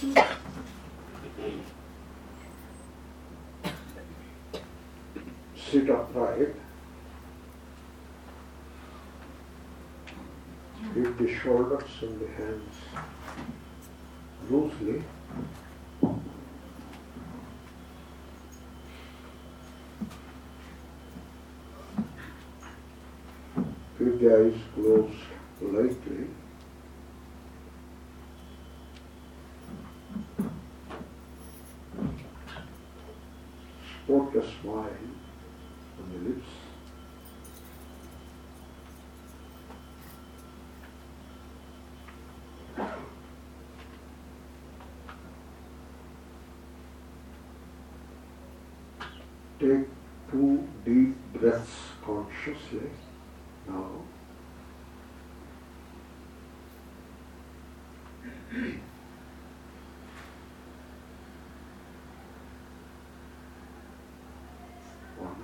Sit upright. Keep the shoulders and the hands loosely. Keep the eyes closed like A smile on your lips. Take two deep breaths consciously now. One.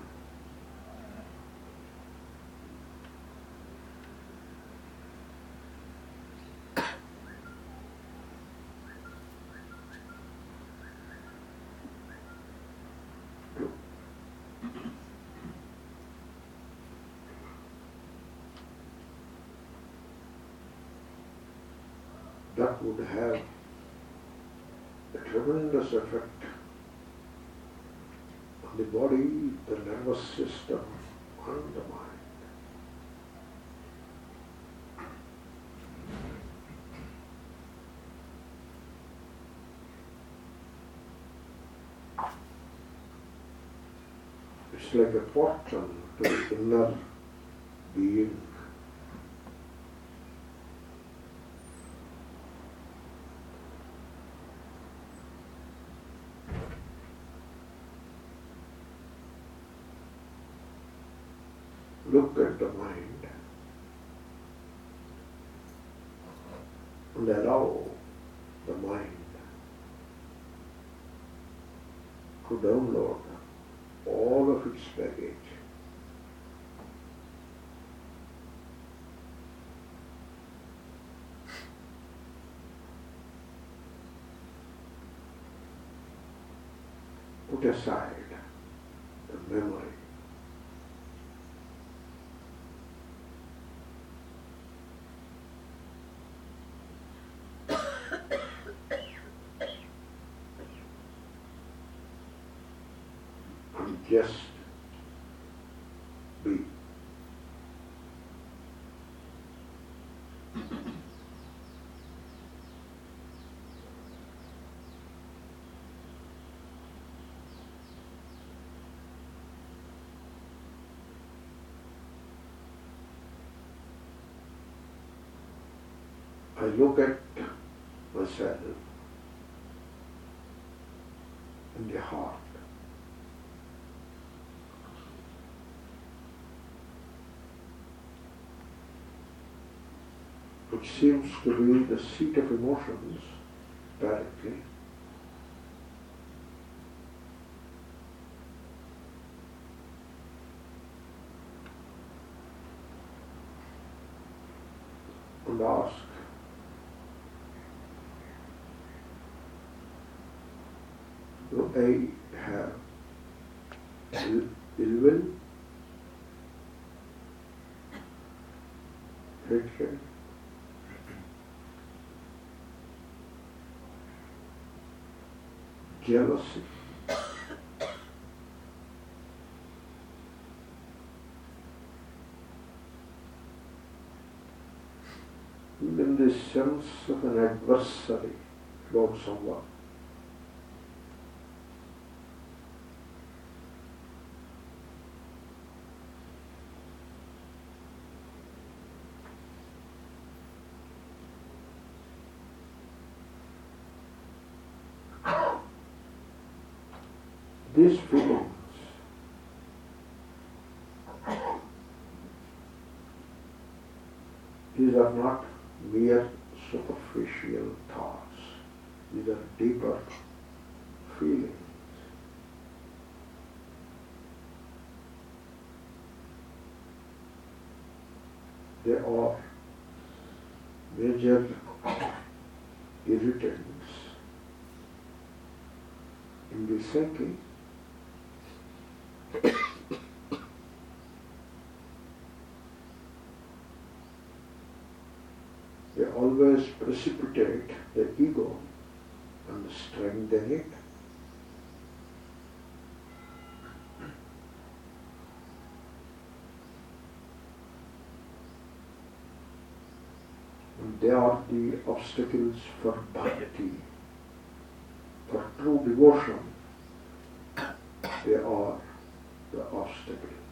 Two. That would have a tremendous effect on the body, the nervous system, and the mind. It's like a portal to the inner being. To download all of its baggage. Put aside just be. I look at myself in the heart. Which seems to be the seat of emotions directly. And ask, do I have ill, ill will, jealousy. Even the sense of an adversary about someone. These feelings these are not mere superficial thoughts. These are deeper feelings. They are major irritants in the psyche the ego and strengthen it. And they are the obstacles for bhakti, for true devotion. They are the obstacles.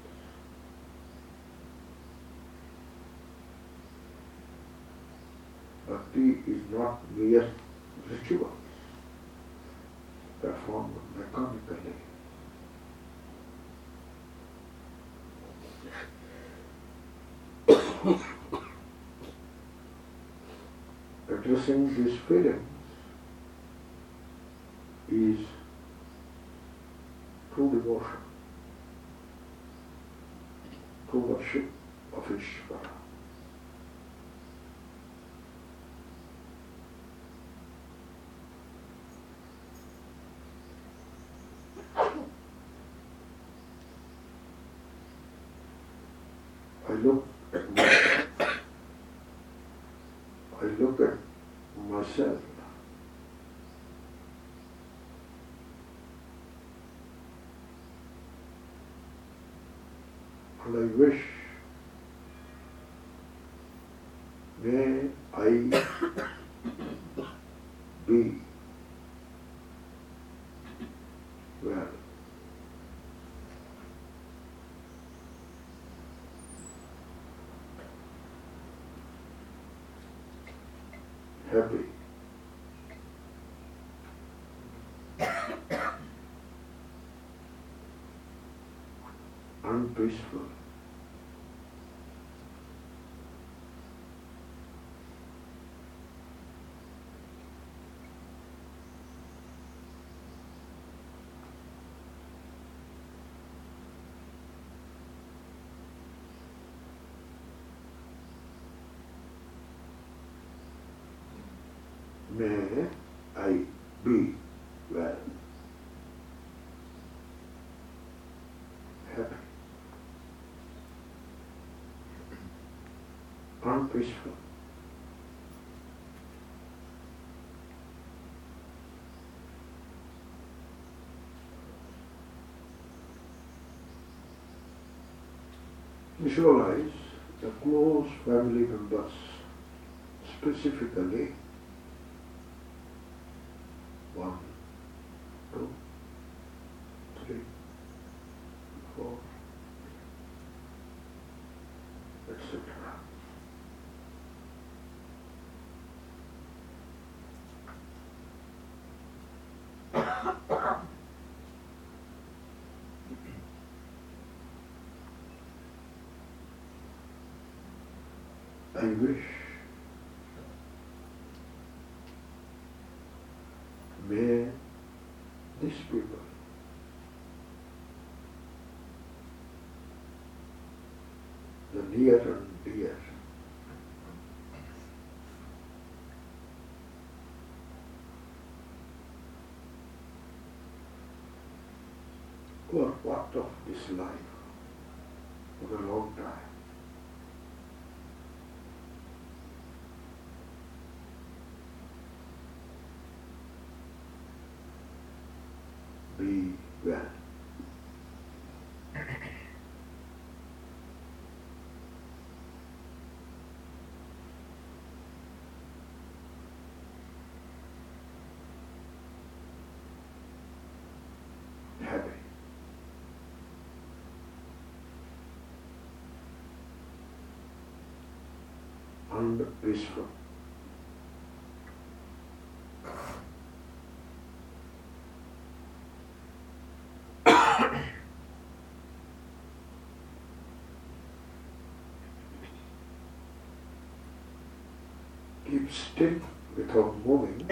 Bhakti is not mere ritual performed mechanically. Addressing these feelings is true devotion, true worship of Ishvara. I look at my, I look at myself. And I wish may I be well. Happy. Unpeaceful. May I be well. Happy. Unpeaceful. Visualize the close family members, specifically one, two, three, four, etc. I wish may these people the near and dear. Who are part of this life for a long time be well. Happy. And peaceful. keep still without moving.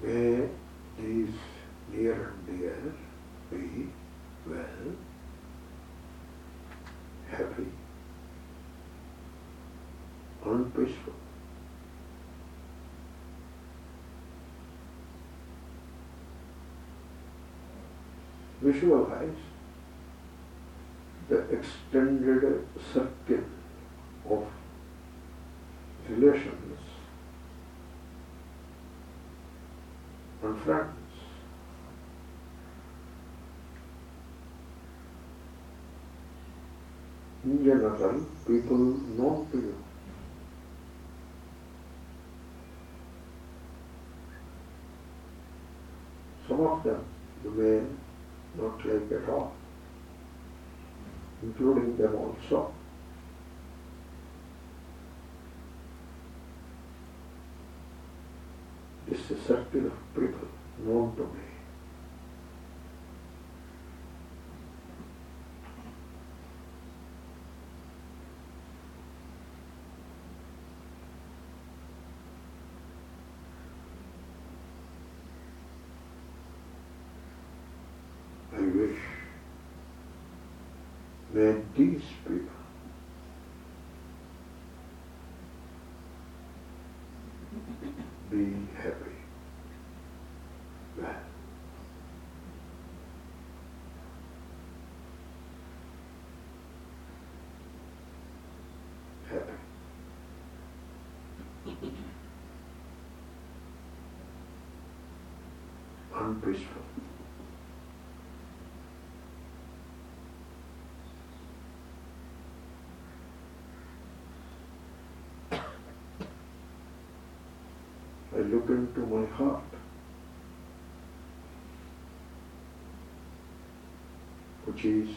May these near and dear be well, happy, unpeaceful. Visualize the extended circle of relations and friends. In general, people known to you. Some of them you may not like at all, including them also. This is a circle of people known to me. I wish that these people be happy. Well, happy. Unpeaceful. I look into my heart. Which is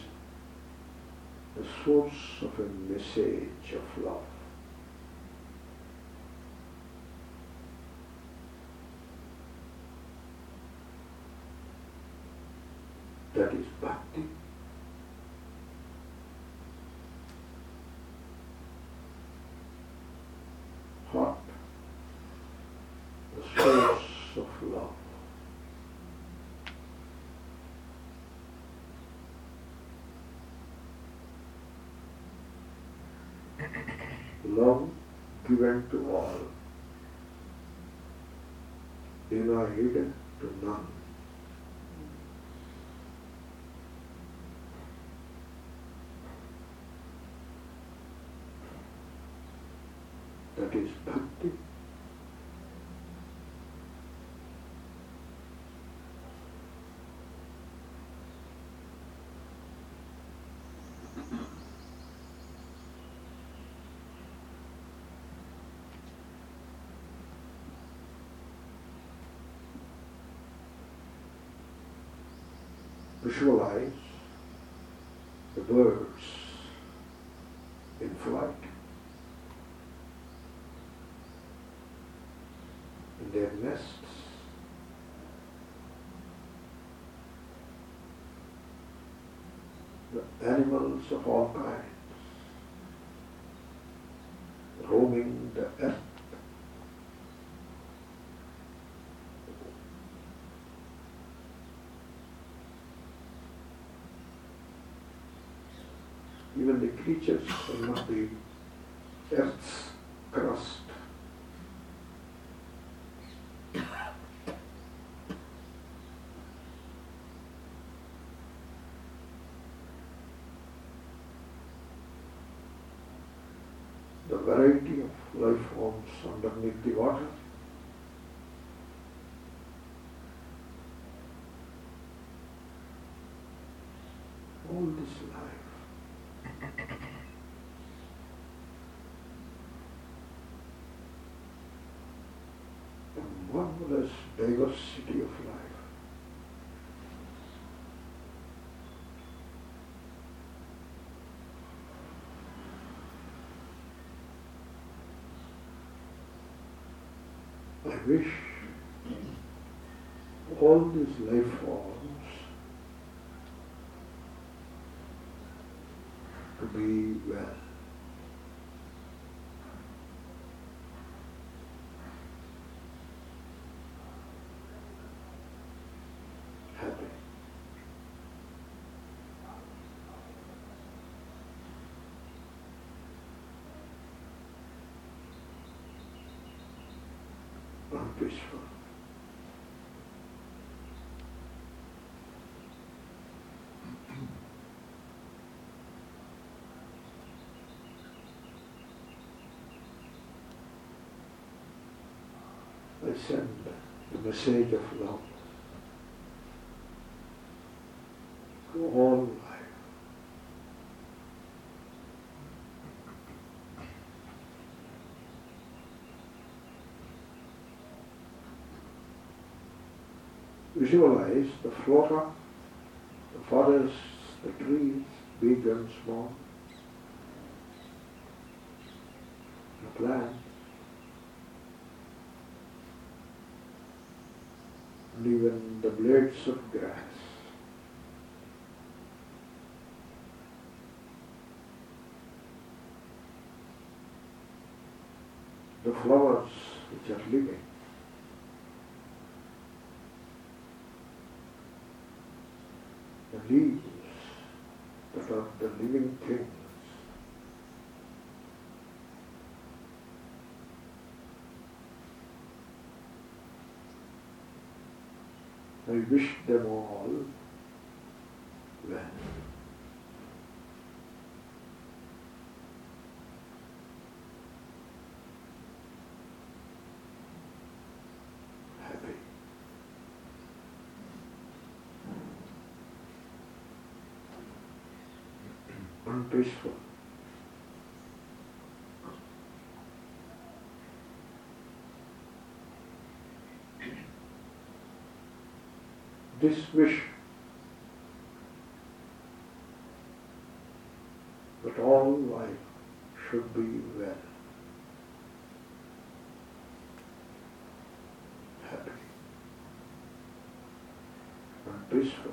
the source of a message of love. That is bhakti. Heart the source of love. Love given to all, hidden to none. That is bhakti. Visualize the birds in flight in their nests. The animals of all kinds roaming the earth. Even the creatures on marvelous diversity of life. I wish all these life forms send the message of love. Go on life. Visualize the flora, the forests, the trees, big and small, the plants, and even the blades of grass. The flowers which are living. The leaves that are the living things. I wish them all well. Happy. This wish that all life should be well, happy, and peaceful.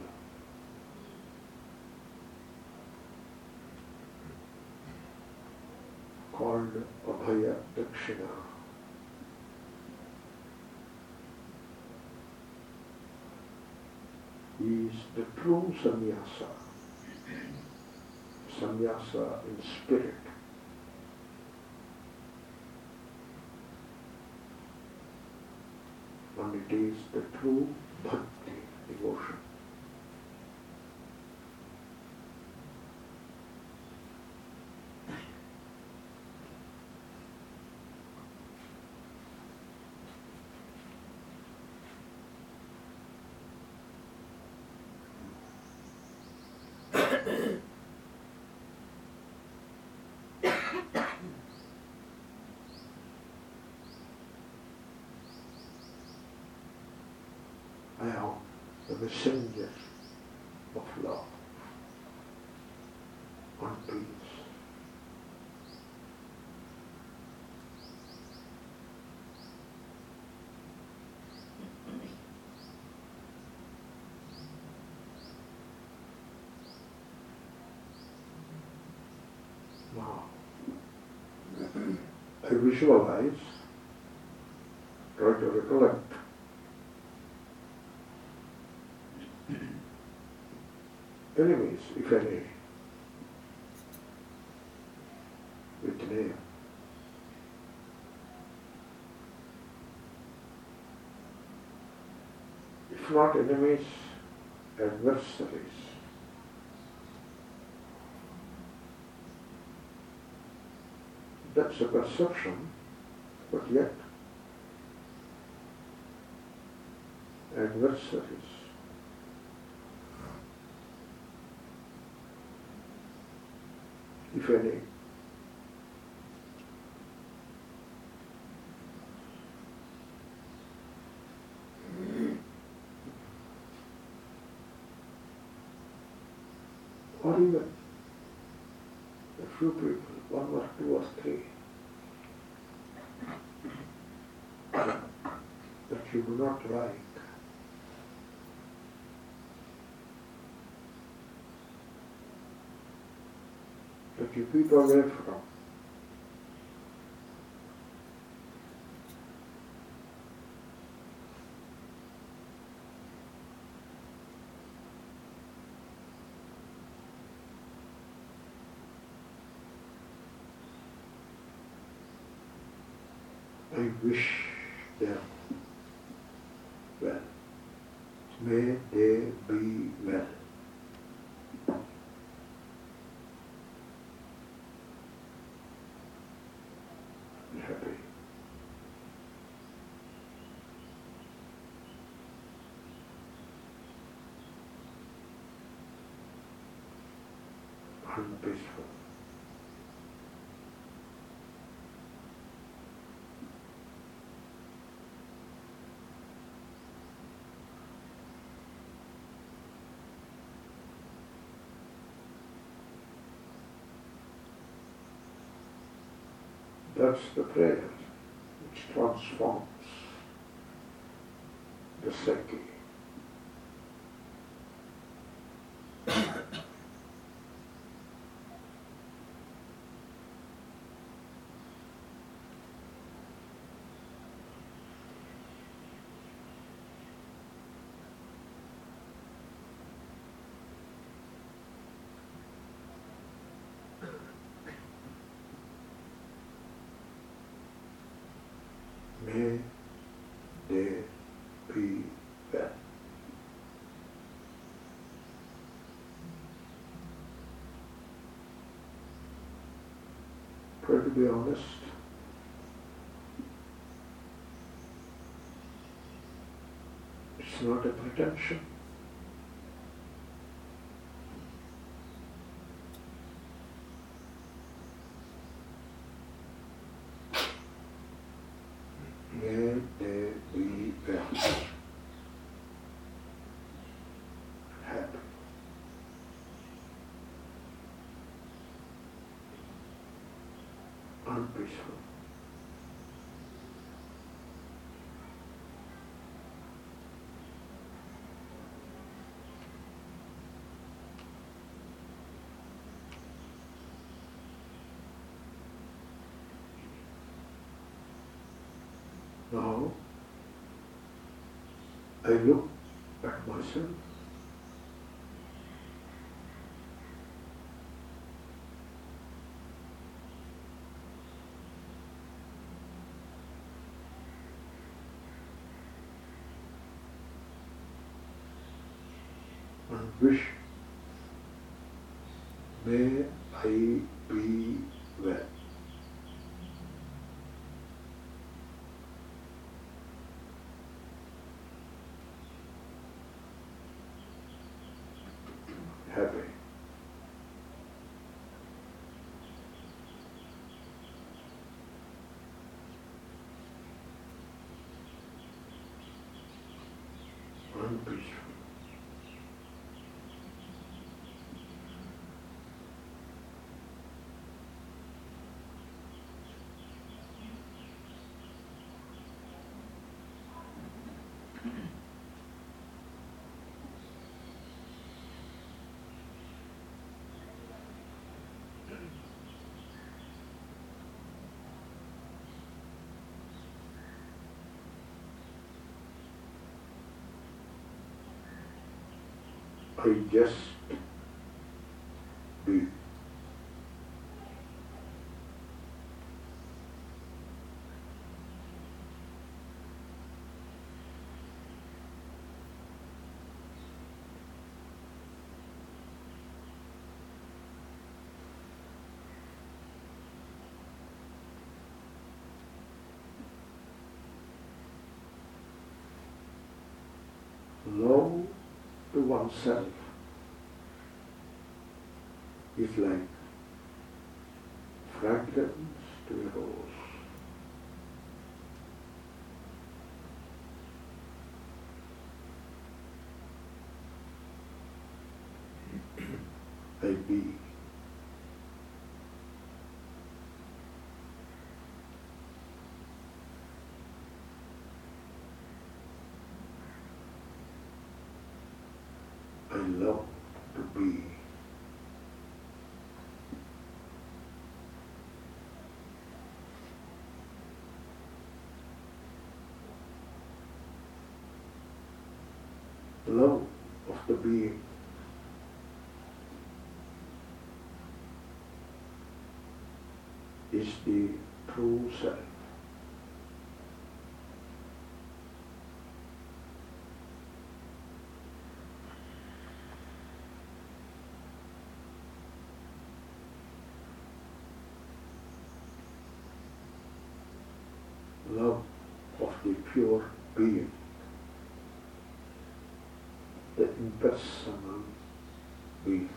Called Abhaya Dakshina. Is the true sannyasa. Sannyasa in spirit. And it is the true bhakti, devotion. I am the messenger of love and peace. Now, I visualize, try to recollect enemies, if any, with. If not enemies, adversaries. That's a perception, but yet adversaries. If any. Or even a few people, one or two or three, uh-huh. that you do not like. You keep away from. I wish them well. May they be well. That's the prayer which transforms the psyche. May they be well. To be honest. It's not a pretension. May they be well. Happy. Peaceful. Now, I look at myself. And wish may I be well. happy. And peaceful. I just be. Love to oneself is like fragrance to a rose. A bee. Love to be love of the being is the true self. personne. Oui.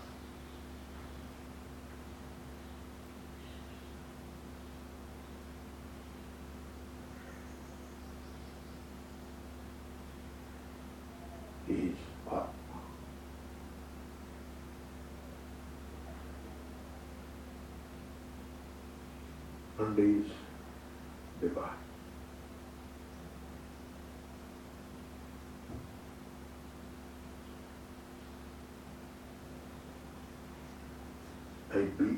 Is And is. I be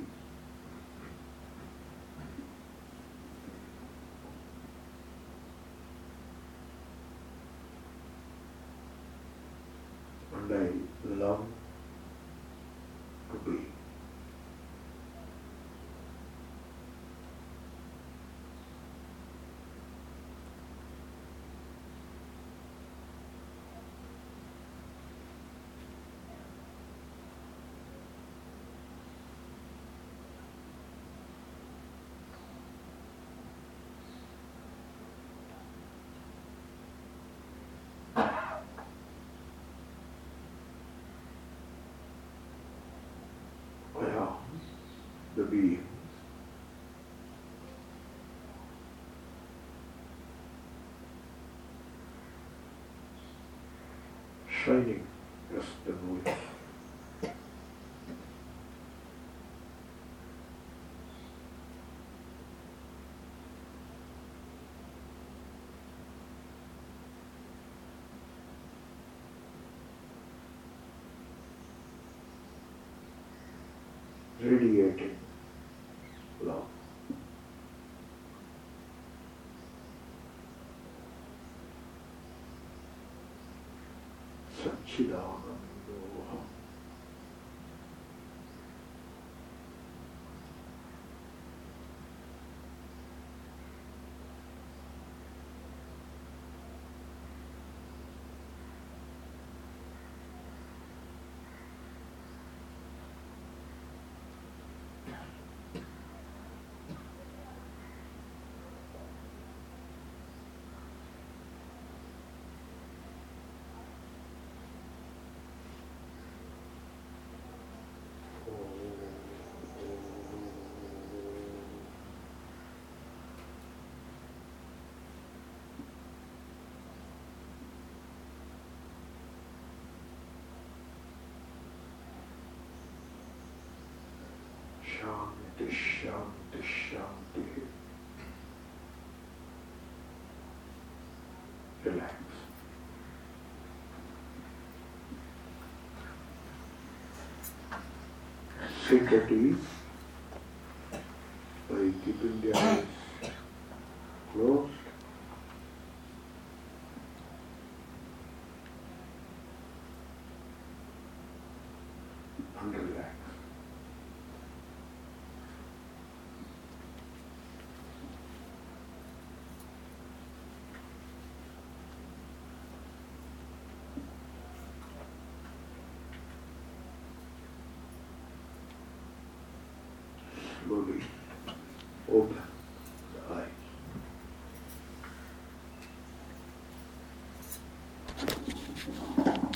and I love being. Shining as the moon. radiating 想去的啊。Shanti, Shanti, Shanti. Relax. Sit at ease